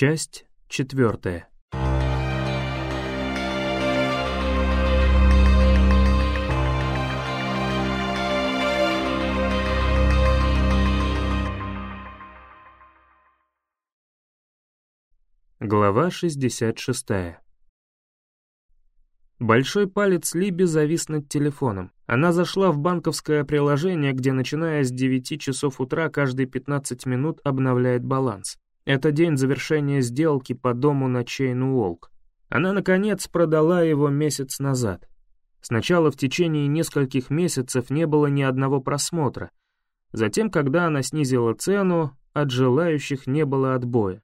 Часть четвертая. Глава 66. Большой палец Либи завис над телефоном. Она зашла в банковское приложение, где, начиная с 9 часов утра, каждые 15 минут обновляет баланс. Это день завершения сделки по дому на Чейн-Уолк. Она, наконец, продала его месяц назад. Сначала в течение нескольких месяцев не было ни одного просмотра. Затем, когда она снизила цену, от желающих не было отбоя.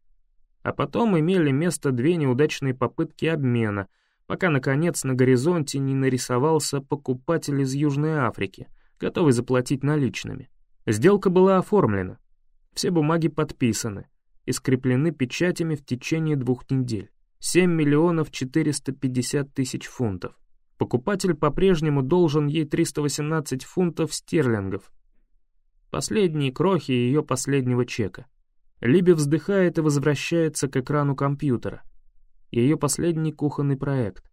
А потом имели место две неудачные попытки обмена, пока, наконец, на горизонте не нарисовался покупатель из Южной Африки, готовый заплатить наличными. Сделка была оформлена. Все бумаги подписаны и скреплены печатями в течение двух недель. 7 миллионов 450 тысяч фунтов. Покупатель по-прежнему должен ей 318 фунтов стерлингов. Последние крохи ее последнего чека. Либи вздыхает и возвращается к экрану компьютера. Ее последний кухонный проект.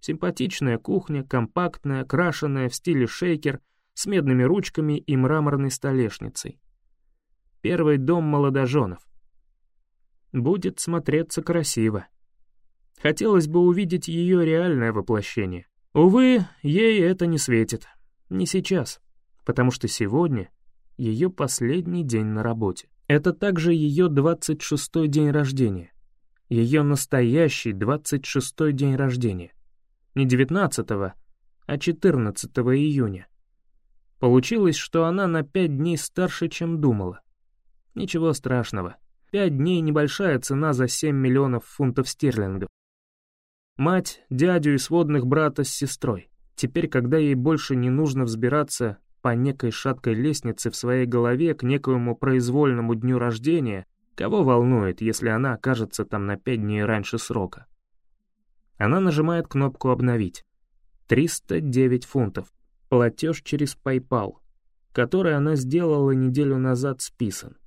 Симпатичная кухня, компактная, крашеная в стиле шейкер, с медными ручками и мраморной столешницей. Первый дом молодоженов. Будет смотреться красиво. Хотелось бы увидеть ее реальное воплощение. Увы, ей это не светит. Не сейчас. Потому что сегодня ее последний день на работе. Это также ее 26-й день рождения. Ее настоящий 26-й день рождения. Не 19-го, а 14 июня. Получилось, что она на пять дней старше, чем думала. Ничего страшного. Пять дней — небольшая цена за 7 миллионов фунтов стерлингов. Мать, дядю и сводных брата с сестрой. Теперь, когда ей больше не нужно взбираться по некой шаткой лестнице в своей голове к некоему произвольному дню рождения, кого волнует, если она окажется там на пять дней раньше срока? Она нажимает кнопку «Обновить». 309 фунтов. Платеж через PayPal, который она сделала неделю назад, списан.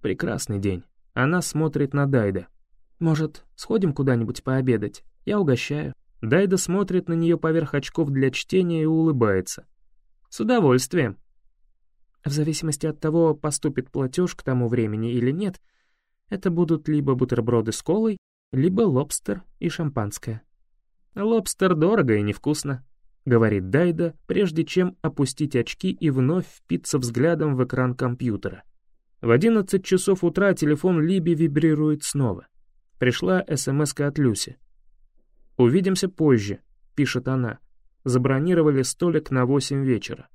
Прекрасный день. Она смотрит на Дайда. «Может, сходим куда-нибудь пообедать? Я угощаю». Дайда смотрит на нее поверх очков для чтения и улыбается. «С удовольствием». В зависимости от того, поступит платеж к тому времени или нет, это будут либо бутерброды с колой, либо лобстер и шампанское. «Лобстер дорого и невкусно», — говорит Дайда, прежде чем опустить очки и вновь впиться взглядом в экран компьютера. В 11 часов утра телефон Либи вибрирует снова. Пришла смс от Люси. «Увидимся позже», — пишет она забронировали столик на 8 вечера.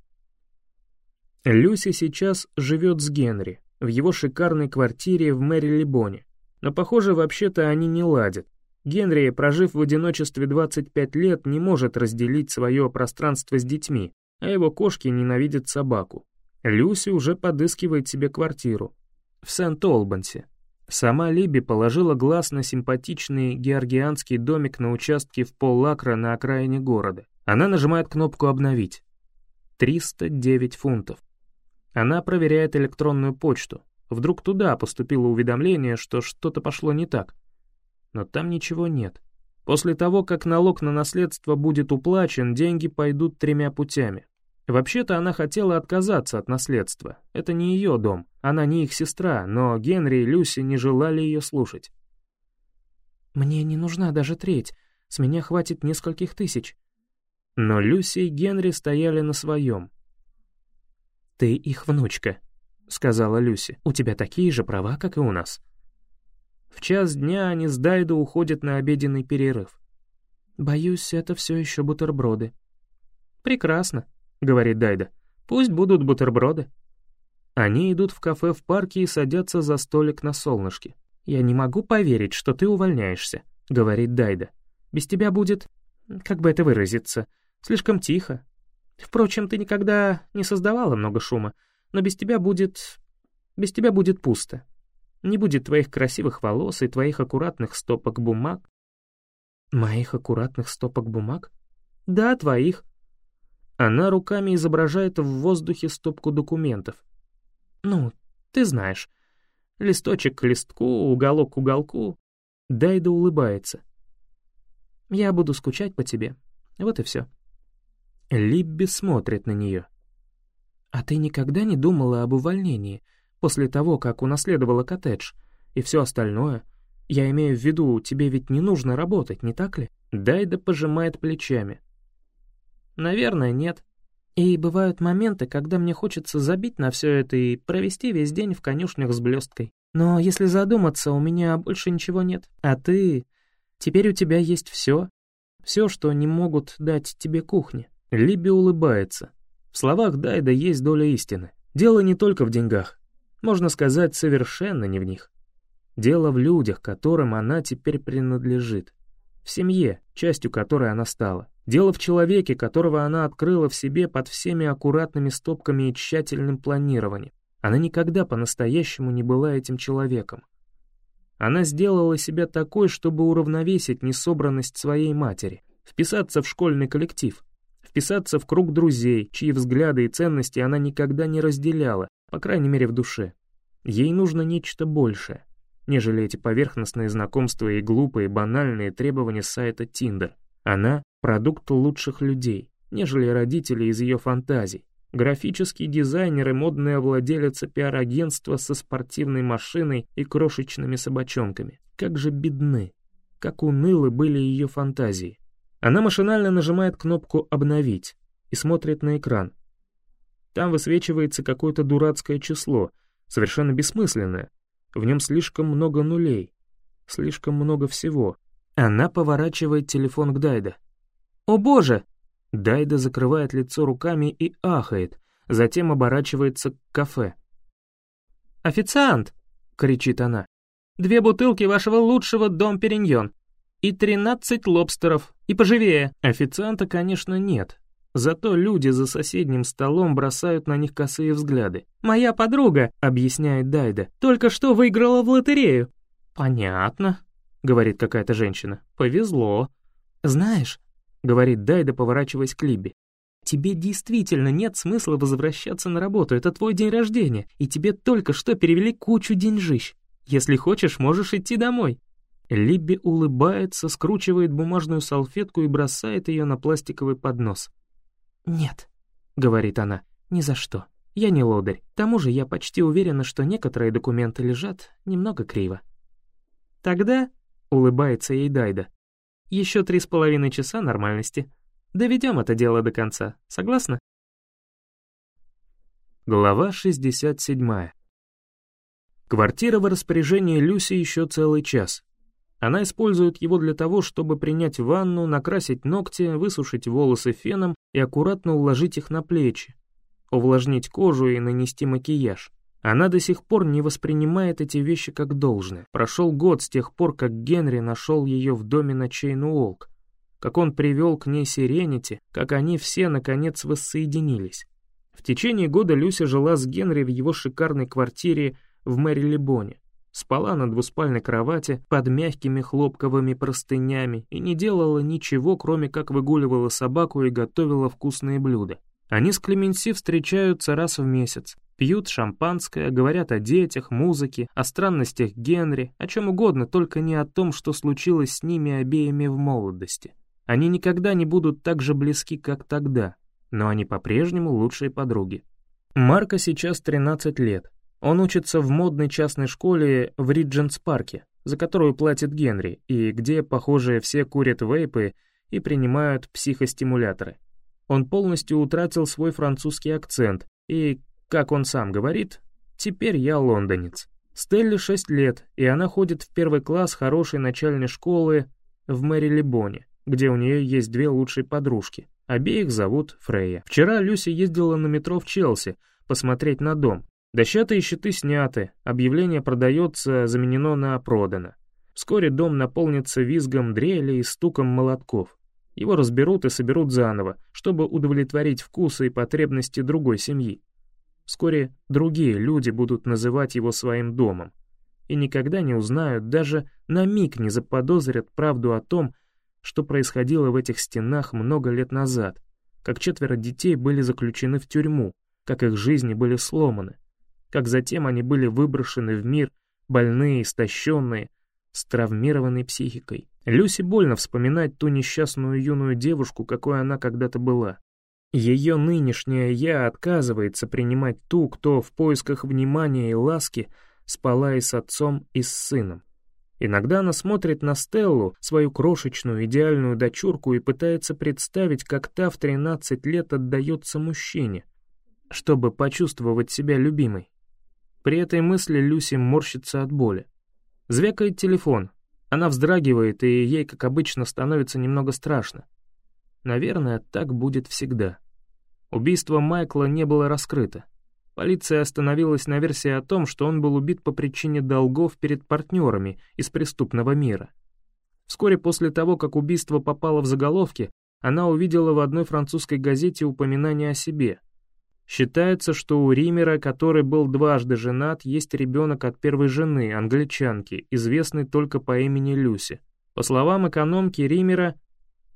Люси сейчас живет с Генри в его шикарной квартире в Мэри-Либоне, но, похоже, вообще-то они не ладят. Генри, прожив в одиночестве 25 лет, не может разделить свое пространство с детьми, а его кошки ненавидят собаку. Люси уже подыскивает себе квартиру в Сент-Олбансе. Сама Либи положила глаз на симпатичный георгианский домик на участке в поллакра на окраине города. Она нажимает кнопку «Обновить». 309 фунтов. Она проверяет электронную почту. Вдруг туда поступило уведомление, что что-то пошло не так. Но там ничего нет. После того, как налог на наследство будет уплачен, деньги пойдут тремя путями. Вообще-то она хотела отказаться от наследства. Это не ее дом, она не их сестра, но Генри и Люси не желали ее слушать. «Мне не нужна даже треть, с меня хватит нескольких тысяч», но Люси и Генри стояли на своем. «Ты их внучка», — сказала Люси. «У тебя такие же права, как и у нас». В час дня они с Дайдо уходят на обеденный перерыв. «Боюсь, это все еще бутерброды». «Прекрасно», — говорит Дайда. «Пусть будут бутерброды». Они идут в кафе в парке и садятся за столик на солнышке. «Я не могу поверить, что ты увольняешься», — говорит Дайда. «Без тебя будет... как бы это выразиться? Слишком тихо. Впрочем, ты никогда не создавала много шума, но без тебя будет... без тебя будет пусто. Не будет твоих красивых волос и твоих аккуратных стопок бумаг. Моих аккуратных стопок бумаг? Да, твоих. Она руками изображает в воздухе стопку документов. Ну, ты знаешь. Листочек к листку, уголок к уголку. Дайда улыбается. «Я буду скучать по тебе. Вот и все». Либби смотрит на нее. «А ты никогда не думала об увольнении после того, как унаследовала коттедж и все остальное? Я имею в виду, тебе ведь не нужно работать, не так ли?» Дайда пожимает плечами. «Наверное, нет. И бывают моменты, когда мне хочется забить на все это и провести весь день в конюшнях с блесткой. Но если задуматься, у меня больше ничего нет. А ты... Теперь у тебя есть все. Все, что не могут дать тебе кухни. Либи улыбается. В словах Дайда есть доля истины. Дело не только в деньгах. Можно сказать, совершенно не в них. Дело в людях, которым она теперь принадлежит. В семье, частью которой она стала. Дело в человеке, которого она открыла в себе под всеми аккуратными стопками и тщательным планированием. Она никогда по-настоящему не была этим человеком. Она сделала себя такой, чтобы уравновесить несобранность своей матери, вписаться в школьный коллектив, вписаться в круг друзей, чьи взгляды и ценности она никогда не разделяла, по крайней мере в душе. Ей нужно нечто большее, нежели эти поверхностные знакомства и глупые банальные требования сайта Tinder. Она — продукт лучших людей, нежели родители из ее фантазий, графический дизайнер и модная владелица пиар-агентства со спортивной машиной и крошечными собачонками. Как же бедны, как унылы были ее фантазии. Она машинально нажимает кнопку «Обновить» и смотрит на экран. Там высвечивается какое-то дурацкое число, совершенно бессмысленное. В нем слишком много нулей, слишком много всего. Она поворачивает телефон к Дайда. «О боже!» Дайда закрывает лицо руками и ахает, затем оборачивается к кафе. «Официант!» — кричит она. «Две бутылки вашего лучшего дом Периньон и тринадцать лобстеров, и поживее!» Официанта, конечно, нет, Зато люди за соседним столом бросают на них косые взгляды. «Моя подруга», — объясняет Дайда, — «только что выиграла в лотерею». «Понятно», — говорит какая-то женщина. «Повезло». «Знаешь, говорит Дайда, поворачиваясь к Либби. «Тебе действительно нет смысла возвращаться на работу, это твой день рождения, и тебе только что перевели кучу деньжищ. Если хочешь, можешь идти домой». Либби улыбается, скручивает бумажную салфетку и бросает ее на пластиковый поднос. «Нет», — говорит она, — «ни за что. Я не лодырь. К тому же я почти уверена, что некоторые документы лежат немного криво». «Тогда», — улыбается ей Дайда, еще три с половиной часа нормальности. Доведем это дело до конца, согласна? Глава 67. Квартира в распоряжении Люси еще целый час. Она использует его для того, чтобы принять ванну, накрасить ногти, высушить волосы феном и аккуратно уложить их на плечи, увлажнить кожу и нанести макияж. Она до сих пор не воспринимает эти вещи как должное. Прошел год с тех пор, как Генри нашел ее в доме на Чейн-Уолк, как он привел к ней Сиренити, как они все, наконец, воссоединились. В течение года Люся жила с Генри в его шикарной квартире в Мэрилебоне, спала на двуспальной кровати под мягкими хлопковыми простынями и не делала ничего, кроме как выгуливала собаку и готовила вкусные блюда. Они с Клеменси встречаются раз в месяц, пьют шампанское, говорят о детях, музыке, о странностях Генри, о чем угодно, только не о том, что случилось с ними обеими в молодости. Они никогда не будут так же близки, как тогда, но они по-прежнему лучшие подруги. Марко сейчас 13 лет. Он учится в модной частной школе в Ридженс-парке, за которую платит Генри, и где, похоже, все курят вейпы и принимают психостимуляторы. Он полностью утратил свой французский акцент, и, как он сам говорит, «теперь я лондонец». Стелле 6 лет, и она ходит в первый класс хорошей начальной школы в Мэри-Лебоне, где у нее есть две лучшие подружки. Обеих зовут Фрейя. Вчера Люси ездила на метро в Челси посмотреть на дом. Дощатые щиты сняты, объявление продается, заменено на продано. Вскоре дом наполнится визгом дрели и стуком молотков. Его разберут и соберут заново, чтобы удовлетворить вкусы и потребности другой семьи. Вскоре другие люди будут называть его своим домом и никогда не узнают, даже на миг не заподозрят правду о том, что происходило в этих стенах много лет назад, как четверо детей были заключены в тюрьму, как их жизни были сломаны, как затем они были выброшены в мир больные, истощенные, с травмированной психикой. Люси больно вспоминать ту несчастную юную девушку, какой она когда-то была. Ее нынешнее «я» отказывается принимать ту, кто в поисках внимания и ласки спала и с отцом, и с сыном. Иногда она смотрит на Стеллу, свою крошечную идеальную дочурку, и пытается представить, как та в 13 лет отдается мужчине, чтобы почувствовать себя любимой. При этой мысли Люси морщится от боли. Звякает телефон, она вздрагивает, и ей, как обычно, становится немного страшно. Наверное, так будет всегда. Убийство Майкла не было раскрыто. Полиция остановилась на версии о том, что он был убит по причине долгов перед партнерами из преступного мира. Вскоре после того, как убийство попало в заголовки, она увидела в одной французской газете упоминание о себе. Считается, что у Римера, который был дважды женат, есть ребенок от первой жены, англичанки, известный только по имени Люси. По словам экономки Римера,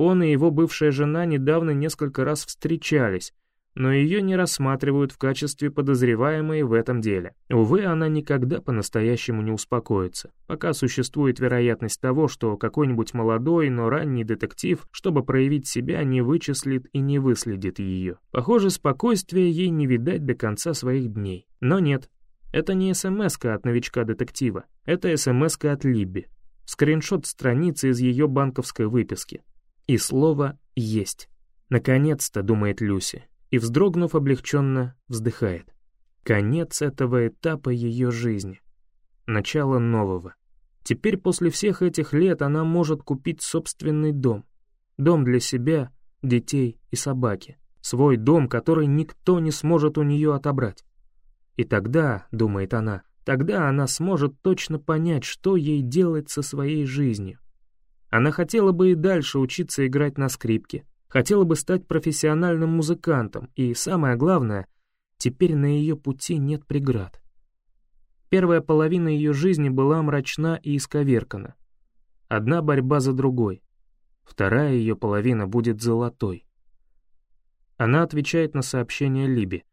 он и его бывшая жена недавно несколько раз встречались, но ее не рассматривают в качестве подозреваемой в этом деле. Увы, она никогда по-настоящему не успокоится, пока существует вероятность того, что какой-нибудь молодой, но ранний детектив, чтобы проявить себя, не вычислит и не выследит ее. Похоже, спокойствия ей не видать до конца своих дней. Но нет, это не смс от новичка-детектива, это смс от Либби. Скриншот страницы из ее банковской выписки. И слово «есть». Наконец-то, думает Люси, и, вздрогнув облегченно, вздыхает. Конец этого этапа ее жизни. Начало нового. Теперь после всех этих лет она может купить собственный дом. Дом для себя, детей и собаки. Свой дом, который никто не сможет у нее отобрать. И тогда, думает она, тогда она сможет точно понять, что ей делать со своей жизнью. Она хотела бы и дальше учиться играть на скрипке, Хотела бы стать профессиональным музыкантом, и самое главное, теперь на ее пути нет преград. Первая половина ее жизни была мрачна и исковеркана. Одна борьба за другой. Вторая ее половина будет золотой. Она отвечает на сообщение Либи.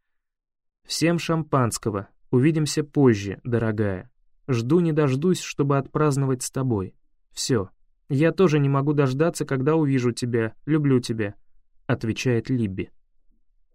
«Всем шампанского. Увидимся позже, дорогая. Жду не дождусь, чтобы отпраздновать с тобой. Все, «Я тоже не могу дождаться, когда увижу тебя, люблю тебя», — отвечает Либби.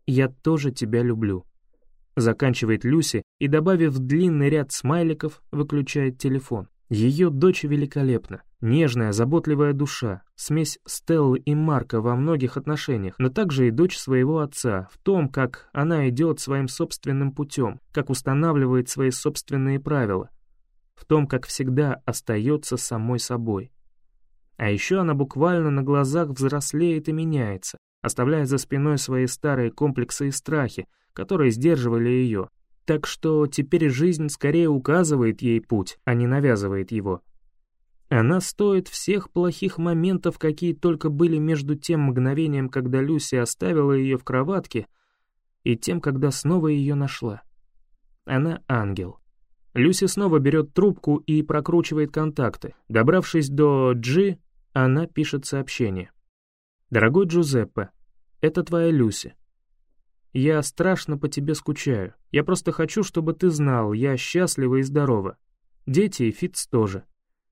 «Я тоже тебя люблю», — заканчивает Люси и, добавив длинный ряд смайликов, выключает телефон. Ее дочь великолепна, нежная, заботливая душа, смесь Стеллы и Марка во многих отношениях, но также и дочь своего отца, в том, как она идет своим собственным путем, как устанавливает свои собственные правила, в том, как всегда остается самой собой. А еще она буквально на глазах взрослеет и меняется, оставляя за спиной свои старые комплексы и страхи, которые сдерживали ее. Так что теперь жизнь скорее указывает ей путь, а не навязывает его. Она стоит всех плохих моментов, какие только были между тем мгновением, когда Люси оставила ее в кроватке, и тем, когда снова ее нашла. Она ангел. Люси снова берет трубку и прокручивает контакты. Добравшись до Джи, она пишет сообщение. «Дорогой Джузеппе, это твоя Люси. Я страшно по тебе скучаю. Я просто хочу, чтобы ты знал, я счастлива и здорова. Дети и Фитц тоже.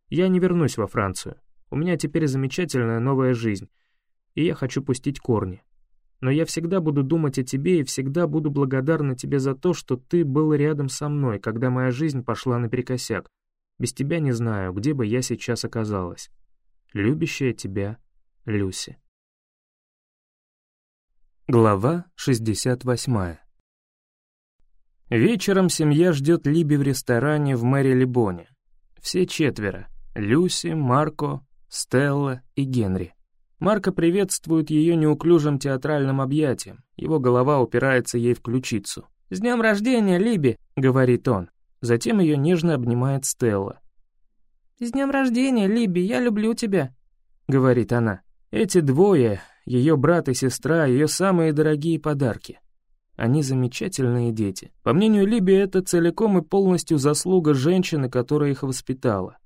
Я не вернусь во Францию. У меня теперь замечательная новая жизнь, и я хочу пустить корни. Но я всегда буду думать о тебе и всегда буду благодарна тебе за то, что ты был рядом со мной, когда моя жизнь пошла наперекосяк. Без тебя не знаю, где бы я сейчас оказалась. Любящая тебя Люси. Глава 68 Вечером семья ждет Либи в ресторане в Мэри Либоне. Все четверо — Люси, Марко, Стелла и Генри. Марко приветствует ее неуклюжим театральным объятием, его голова упирается ей в ключицу. «С днем рождения, Либи!» — говорит он. Затем ее нежно обнимает Стелла. «С днем рождения, Либи, я люблю тебя», — говорит она. Эти двое, ее брат и сестра, ее самые дорогие подарки. Они замечательные дети. По мнению Либи, это целиком и полностью заслуга женщины, которая их воспитала.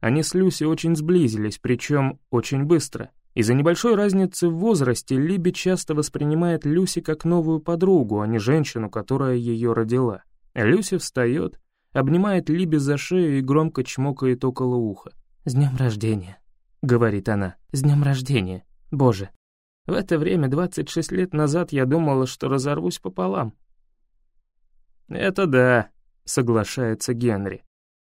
Они с Люси очень сблизились, причем очень быстро. Из-за небольшой разницы в возрасте Либи часто воспринимает Люси как новую подругу, а не женщину, которая ее родила. Люси встает, обнимает Либи за шею и громко чмокает около уха. «С днем рождения», — говорит она, — «с днем рождения, Боже». В это время, 26 лет назад, я думала, что разорвусь пополам. «Это да», — соглашается Генри.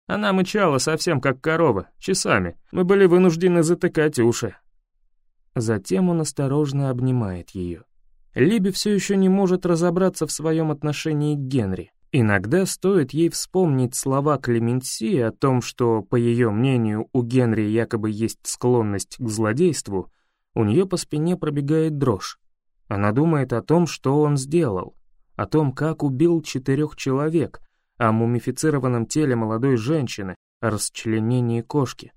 Она мычала совсем как корова, часами. Мы были вынуждены затыкать уши. Затем он осторожно обнимает ее. Либи все еще не может разобраться в своем отношении к Генри. Иногда стоит ей вспомнить слова Клеменси о том, что, по ее мнению, у Генри якобы есть склонность к злодейству, у нее по спине пробегает дрожь. Она думает о том, что он сделал, о том, как убил четырех человек, о мумифицированном теле молодой женщины, о расчленении кошки.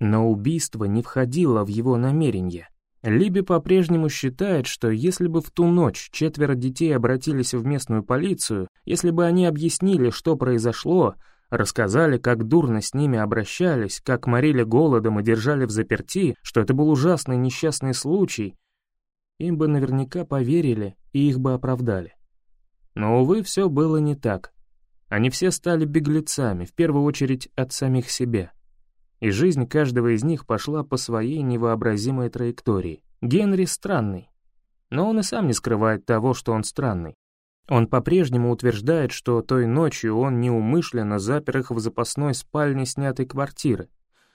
Но убийство не входило в его намерение. Либи по-прежнему считает, что если бы в ту ночь четверо детей обратились в местную полицию, если бы они объяснили, что произошло, рассказали, как дурно с ними обращались, как морили голодом и держали в заперти, что это был ужасный несчастный случай, им бы наверняка поверили и их бы оправдали. Но, увы, все было не так. Они все стали беглецами, в первую очередь от самих себя. И жизнь каждого из них пошла по своей невообразимой траектории. Генри странный. Но он и сам не скрывает того, что он странный. Он по-прежнему утверждает, что той ночью он неумышленно запер их в запасной спальне снятой квартиры,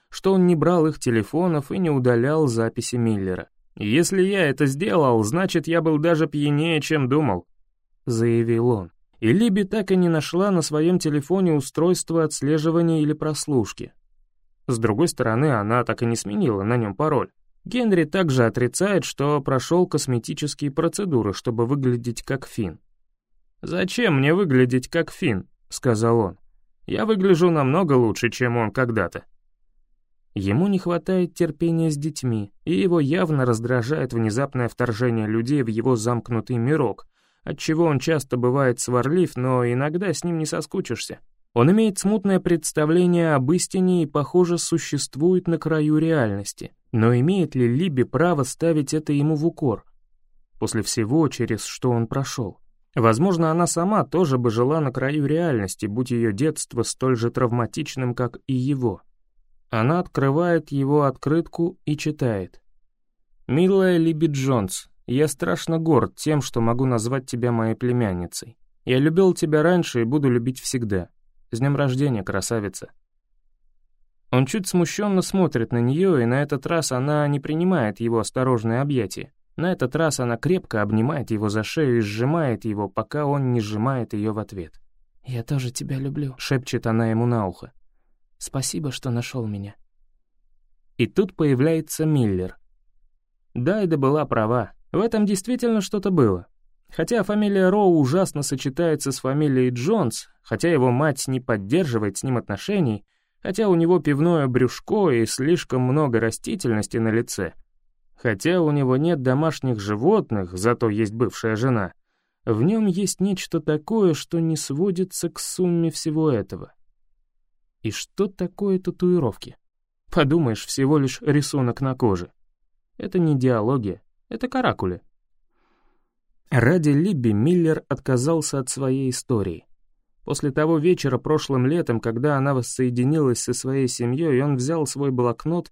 что он не брал их телефонов и не удалял записи Миллера. «Если я это сделал, значит, я был даже пьянее, чем думал», — заявил он и Либи так и не нашла на своем телефоне устройство отслеживания или прослушки. С другой стороны, она так и не сменила на нем пароль. Генри также отрицает, что прошел косметические процедуры, чтобы выглядеть как Финн. «Зачем мне выглядеть как Финн?» — сказал он. «Я выгляжу намного лучше, чем он когда-то». Ему не хватает терпения с детьми, и его явно раздражает внезапное вторжение людей в его замкнутый мирок, отчего он часто бывает сварлив, но иногда с ним не соскучишься. Он имеет смутное представление об истине и, похоже, существует на краю реальности. Но имеет ли Либи право ставить это ему в укор? После всего, через что он прошел. Возможно, она сама тоже бы жила на краю реальности, будь ее детство столь же травматичным, как и его. Она открывает его открытку и читает. «Милая Либи Джонс, я страшно горд тем, что могу назвать тебя моей племянницей. Я любил тебя раньше и буду любить всегда. С днем рождения, красавица». Он чуть смущенно смотрит на нее, и на этот раз она не принимает его осторожное объятие. На этот раз она крепко обнимает его за шею и сжимает его, пока он не сжимает ее в ответ. «Я тоже тебя люблю», — шепчет она ему на ухо. «Спасибо, что нашел меня». И тут появляется Миллер. Дайда была права. В этом действительно что-то было. Хотя фамилия Роу ужасно сочетается с фамилией Джонс, хотя его мать не поддерживает с ним отношений, хотя у него пивное брюшко и слишком много растительности на лице, хотя у него нет домашних животных, зато есть бывшая жена, в нем есть нечто такое, что не сводится к сумме всего этого. И что такое татуировки? Подумаешь, всего лишь рисунок на коже. Это не диалогия, это каракули. Ради Либби Миллер отказался от своей истории. После того вечера прошлым летом, когда она воссоединилась со своей семьей, он взял свой блокнот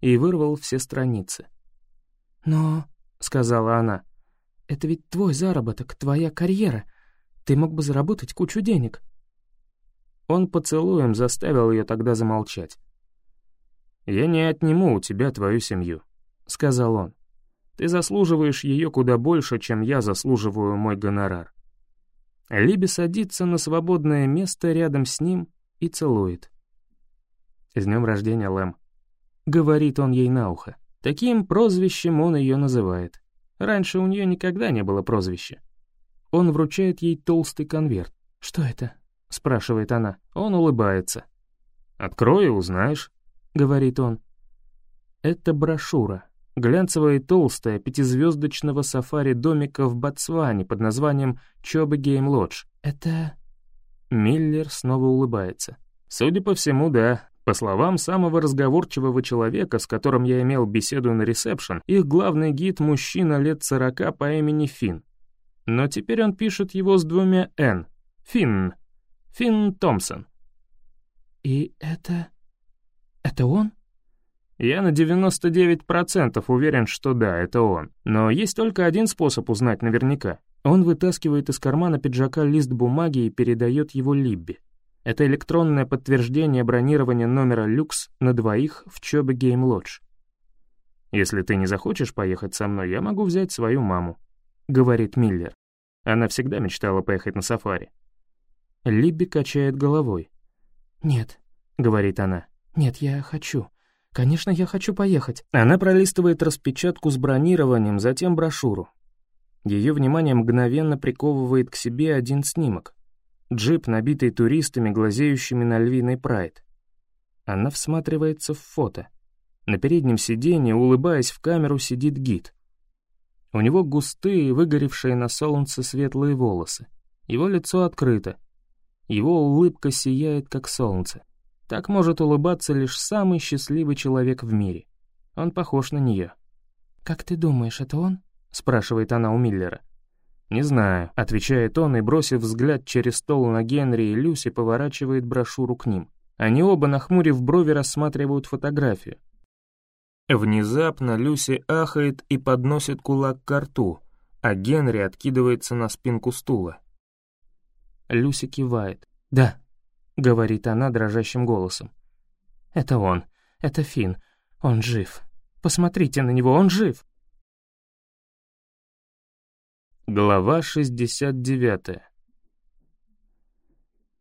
и вырвал все страницы. «Но», — сказала она, — «это ведь твой заработок, твоя карьера. Ты мог бы заработать кучу денег». Он поцелуем заставил ее тогда замолчать. «Я не отниму у тебя твою семью», — сказал он. Ты заслуживаешь ее куда больше, чем я заслуживаю мой гонорар». Либи садится на свободное место рядом с ним и целует. «С днем рождения, Лэм», — говорит он ей на ухо. Таким прозвищем он ее называет. Раньше у нее никогда не было прозвища. Он вручает ей толстый конверт. «Что это?» — спрашивает она. Он улыбается. «Открой и узнаешь», — говорит он. Это брошюра, глянцевая и толстая, пятизвездочного сафари-домика в Ботсване под названием Чоби Гейм Лодж. «Это...» Миллер снова улыбается. «Судя по всему, да. По словам самого разговорчивого человека, с которым я имел беседу на ресепшн, их главный гид — мужчина лет сорока по имени Финн. Но теперь он пишет его с двумя «Н». Финн. Финн Томпсон. «И это... это он?» Я на 99% уверен, что да, это он. Но есть только один способ узнать наверняка. Он вытаскивает из кармана пиджака лист бумаги и передает его Либби. Это электронное подтверждение бронирования номера «Люкс» на двоих в Чобе Гейм Лодж. «Если ты не захочешь поехать со мной, я могу взять свою маму», — говорит Миллер. Она всегда мечтала поехать на сафари. Либби качает головой. «Нет», — говорит она. «Нет, я хочу. Конечно, я хочу поехать». Она пролистывает распечатку с бронированием, затем брошюру. Ее внимание мгновенно приковывает к себе один снимок. Джип, набитый туристами, глазеющими на львиный прайд. Она всматривается в фото. На переднем сиденье, улыбаясь в камеру, сидит гид. У него густые, выгоревшие на солнце светлые волосы. Его лицо открыто. Его улыбка сияет, как солнце. Так может улыбаться лишь самый счастливый человек в мире. Он похож на нее. «Как ты думаешь, это он?» — спрашивает она у Миллера. «Не знаю», — отвечает он и, бросив взгляд через стол на Генри и Люси, поворачивает брошюру к ним. Они оба, нахмурив брови, рассматривают фотографию. Внезапно Люси ахает и подносит кулак к рту, а Генри откидывается на спинку стула. Люси кивает. «Да», — говорит она дрожащим голосом. «Это он, это Финн, он жив. Посмотрите на него, он жив!» Глава 69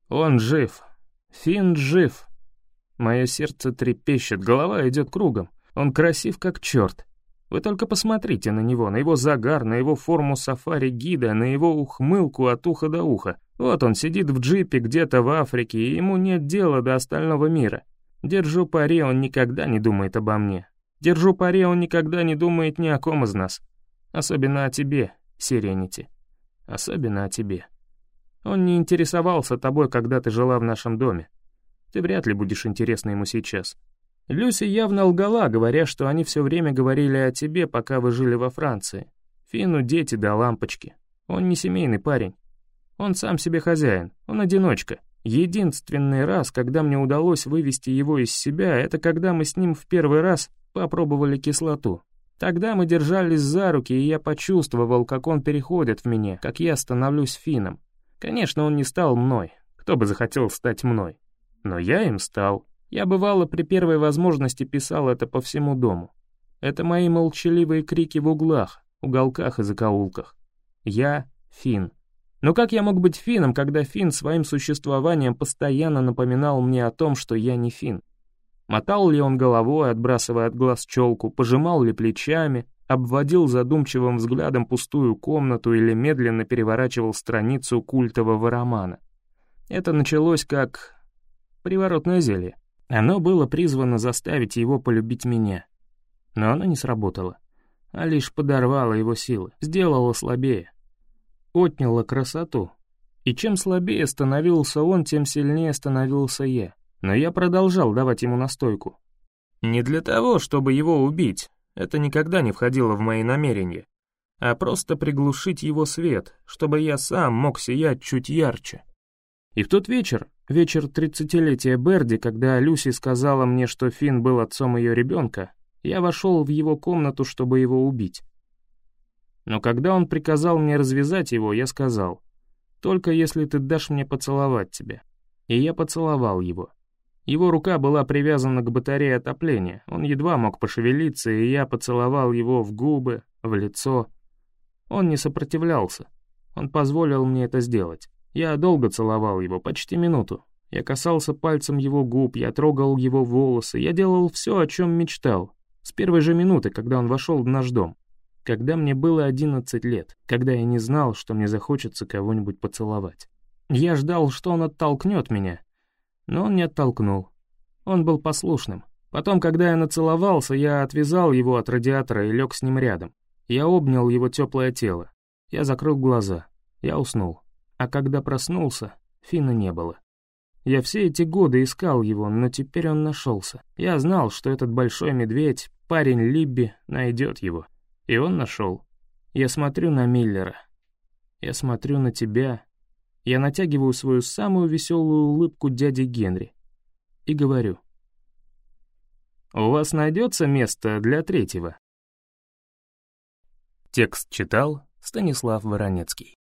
Он жив. Финн жив. Мое сердце трепещет, голова идет кругом. Он красив как черт. Вы только посмотрите на него, на его загар, на его форму сафари-гида, на его ухмылку от уха до уха. Вот он сидит в джипе где-то в Африке, и ему нет дела до остального мира. Держу пари, он никогда не думает обо мне. Держу пари, он никогда не думает ни о ком из нас. Особенно о тебе, Сиренити. Особенно о тебе. Он не интересовался тобой, когда ты жила в нашем доме. Ты вряд ли будешь интересна ему сейчас. Люси явно лгала, говоря, что они все время говорили о тебе, пока вы жили во Франции. Фину дети да лампочки. Он не семейный парень. Он сам себе хозяин, он одиночка. Единственный раз, когда мне удалось вывести его из себя, это когда мы с ним в первый раз попробовали кислоту. Тогда мы держались за руки, и я почувствовал, как он переходит в меня, как я становлюсь финном. Конечно, он не стал мной, кто бы захотел стать мной. Но я им стал. Я бывало при первой возможности писал это по всему дому. Это мои молчаливые крики в углах, уголках и закоулках. Я — фин. Но как я мог быть финном, когда фин своим существованием постоянно напоминал мне о том, что я не фин? Мотал ли он головой, отбрасывая от глаз челку, пожимал ли плечами, обводил задумчивым взглядом пустую комнату или медленно переворачивал страницу культового романа. Это началось как приворотное зелье. Оно было призвано заставить его полюбить меня. Но оно не сработало, а лишь подорвало его силы, сделало слабее. Отняло красоту. И чем слабее становился он, тем сильнее становился я но я продолжал давать ему настойку. Не для того, чтобы его убить, это никогда не входило в мои намерения, а просто приглушить его свет, чтобы я сам мог сиять чуть ярче. И в тот вечер, вечер тридцатилетия Берди, когда Люси сказала мне, что Финн был отцом ее ребенка, я вошел в его комнату, чтобы его убить. Но когда он приказал мне развязать его, я сказал, «Только если ты дашь мне поцеловать тебя». И я поцеловал его. Его рука была привязана к батарее отопления, он едва мог пошевелиться, и я поцеловал его в губы, в лицо. Он не сопротивлялся. Он позволил мне это сделать. Я долго целовал его, почти минуту. Я касался пальцем его губ, я трогал его волосы, я делал все, о чем мечтал. С первой же минуты, когда он вошел в наш дом. Когда мне было 11 лет, когда я не знал, что мне захочется кого-нибудь поцеловать. Я ждал, что он оттолкнет меня, но он не оттолкнул. Он был послушным. Потом, когда я нацеловался, я отвязал его от радиатора и лег с ним рядом. Я обнял его теплое тело. Я закрыл глаза. Я уснул. А когда проснулся, Фина не было. Я все эти годы искал его, но теперь он нашелся. Я знал, что этот большой медведь, парень Либби, найдет его. И он нашел. Я смотрю на Миллера. Я смотрю на тебя, я натягиваю свою самую веселую улыбку дяди Генри. и говорю. «У вас найдется место для третьего?» Текст читал Станислав Воронецкий.